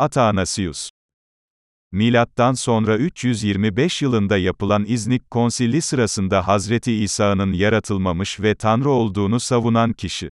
Athanasius Milattan sonra 325 yılında yapılan İznik Konsili sırasında Hazreti İsa'nın yaratılmamış ve Tanrı olduğunu savunan kişi.